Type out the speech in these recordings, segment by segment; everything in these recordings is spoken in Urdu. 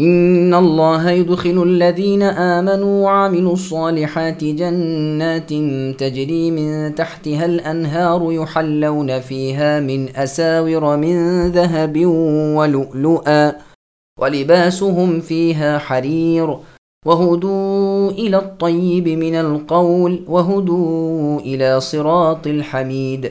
إن الله يدخل الذين آمنوا وعملوا الصالحات جنات تجري من تحتها الأنهار يحلون فيها من أساور من ذهب ولؤلؤا ولباسهم فيها حرير وهدوا إلى الطيب من القول وهدوا إلى صراط الحميد.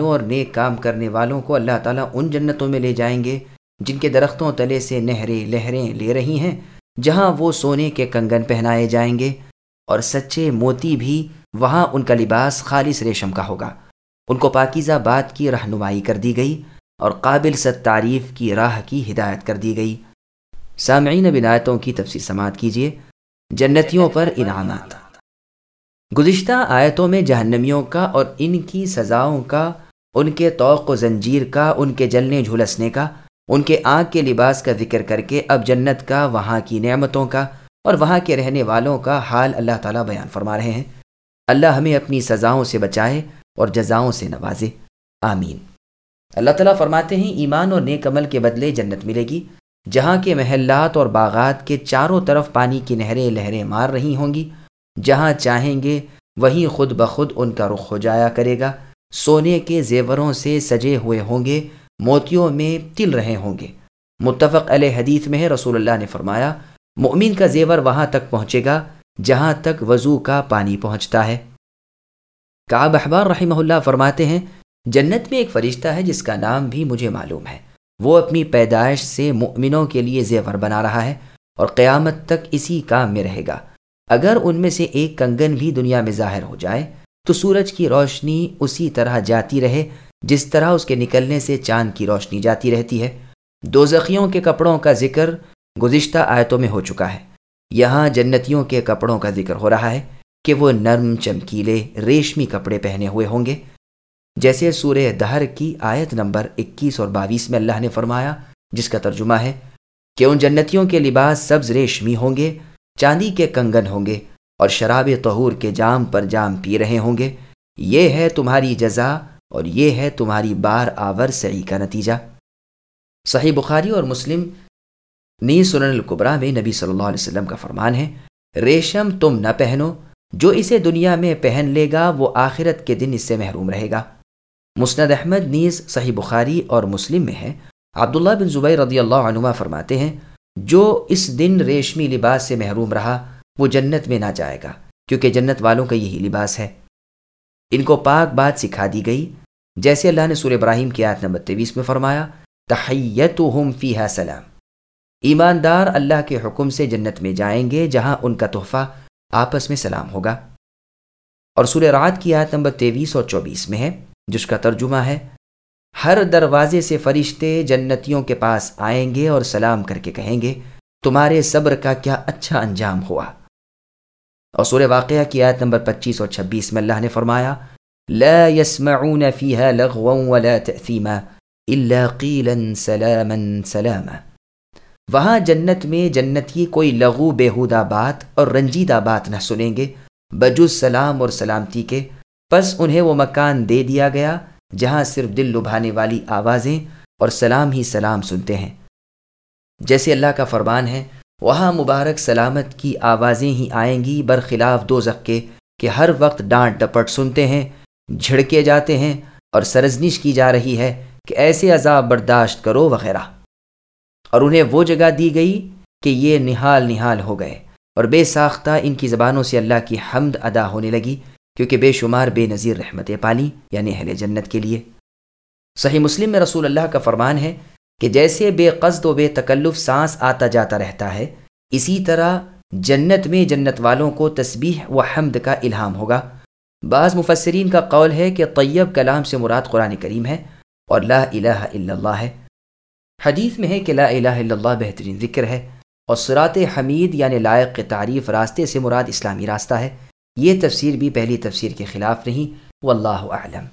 اور نیک کام کرنے والوں کو اللہ تعالیٰ ان جنتوں میں لے جائیں گے جن کے درختوں تلے سے نہریں لہریں لے رہی ہیں، جہاں وہ سونے کے کنگن پہنائے جائیں گے، اور سچے موتی بھی وہاں ان کا لباس خالص ریشم کا ہوگا۔ ان کو پاکیزہ بات کی رہنمائی کر دی گئی، اور قابل ست تعریف کی راہ کی ہدایت کر دی گئی۔ سامعین بنایتوں کی تفصیل سماعت کیجیے۔ جنتیوں پر انعامات۔ گزشتہ آیتوں میں جہنمیوں کا اور ان کی سزاؤں کا، ان کے توق و زنجیر کا، ان کے جلنے جھلسنے کا ان کے آنکھ کے لباس کا ذکر کر کے اب جنت کا، وہاں کی نعمتوں کا اور وہاں کے رہنے والوں کا حال اللہ تعالیٰ بیان فرما رہے ہیں۔ اللہ ہمیں اپنی سزاؤں سے بچائے اور جزاؤں سے نوازے۔ آمین۔ اللہ تعالیٰ فرماتے ہیں، ایمان اور نیک عمل کے بدلے جنت ملے گی۔ جہاں کے محلات اور باغات کے چاروں طرف پانی کی نہریں لہریں مار رہی ہوں گی، جہاں چاہیں گے، وہیں خود بخود ان کا رخ ہو جایا کرے گا۔ سونے کے زیوروں سے سجے ہوئے ہوں گے۔ موتیوں میں تل رہے ہوں گے۔ متفق علیہ حدیث میں ہے، رسول اللہ نے فرمایا، مؤمن کا زیور وہاں تک پہنچے گا جہاں تک وضو کا پانی پہنچتا ہے۔ کعب احبار رحمہ اللہ فرماتے ہیں، جنت میں ایک فرشتہ ہے جس کا نام بھی مجھے معلوم ہے۔ وہ اپنی پیدائش سے مؤمنوں کے لیے زیور بنا رہا ہے اور قیامت تک اسی کام میں رہے گا۔ اگر ان میں سے ایک کنگن بھی دنیا میں ظاہر ہو جائے، تو سورج کی روشنی اسی طرح جاتی رہے جس طرح اس کے نکلنے سے چاند کی روشنی جاتی رہتی ہے دو زخیوں کے کپڑوں کا ذکر گزشتہ آیتوں میں ہو چکا ہے۔ یہاں جنتیوں کے کپڑوں کا ذکر ہو رہا ہے کہ وہ نرم، چمکیلے، ریشمی کپڑے پہنے ہوئے ہوں گے۔ جیسے سورہ دہر کی آیت نمبر اکیس اور باویس میں اللہ نے فرمایا، جس کا ترجمہ ہے، کہ ان جنتیوں کے لباس سبز ریشمی ہوں گے، چاندی کے کنگن ہوں گے اور شراب طہور کے جام پر جام پی رہے ہوں گے۔ یہ ہے تمہاری جزا اور یہ ہے تمہاری بار آور سعی کا نتیجہ۔ صحیح بخاری اور مسلم نی سنن القبرا میں نبی صلی اللہ علیہ وسلم کا فرمان ہے، ریشم تم نہ پہنو، جو اسے دنیا میں پہن لے گا وہ آخرت کے دن اس سے محروم رہے گا۔ مسند احمد نیز صحیح بخاری اور مسلم میں ہے۔ عبداللہ بن زبیر رضی اللہ عنہ فرماتے ہیں، جو اس دن ریشمی لباس سے محروم رہا، وہ جنت میں نہ جائے گا، کیونکہ جنت والوں کا یہی لباس ہے۔ ان کو پاک بات سکھا دی گئی، جیسے اللہ نے سور ابراہیم کی آیت نمبر تیویس میں فرمایا تحیت فی سلام۔ ایماندار اللہ کے حکم سے جنت میں جائیں گے، جہاں ان کا تحفہ آپس میں سلام ہوگا۔ اور سور رات کی آیت نمبر تیویس اور چوبیس میں ہے، جس کا ترجمہ ہے، ہر دروازے سے فرشتے جنتیوں کے پاس آئیں گے اور سلام کر کے کہیں گے، تمہارے صبر کا کیا اچھا انجام ہوا۔ اور سورہ واقعہ کی آیت نمبر پچیس اور چھبیس میں اللہ نے فرمایا، لا يسمعون فيها لغوا ولا تأثيما الا قيلا سلاما سلاما۔ وہاں جنت میں جنتی کوئی لغو، بےحودہ بات اور رنجیدہ بات نہ سنیں گے، بجز سلام اور سلامتی کے۔ پس انہیں وہ مکان دے دیا گیا، جہاں صرف دل لبھانے والی آوازیں اور سلام ہی سلام سنتے ہیں۔ جیسے اللہ کا فرمان ہے وہاں مبارک سلامت کی آوازیں ہی آئیں گی برخلاف دو کے کہ ہر وقت ڈانٹ ڈپٹ سنتے ہیں، جھڑکے جاتے ہیں اور سرزنش کی جا رہی ہے کہ ایسے عذاب برداشت کرو وغیرہ۔ اور انہیں وہ جگہ دی گئی کہ یہ نہال نہال ہو گئے اور بے ساختہ ان کی زبانوں سے اللہ کی حمد ادا ہونے لگی کیونکہ بے شمار بے نظیر رحمت پالی یعنی اہل جنت کے لیے۔ صحیح مسلم میں رسول اللہ کا فرمان ہے کہ جیسے بے قصد و بے تکلف سانس آتا جاتا رہتا ہے، اسی طرح جنت میں جنت والوں کو تسبیح و حمد کا الہام ہوگا۔ بعض مفسرین کا قول ہے کہ طیب کلام سے مراد قرآن کریم ہے اور لا الہ الا اللہ ہے۔ حدیث میں ہے کہ لا الہ الا اللہ بہترین ذکر ہے اور سرات حمید یعنی لائق تعریف راستے سے مراد اسلامی راستہ ہے۔ یہ تفسیر بھی پہلی تفسیر کے خلاف نہیں، واللہ اعلم۔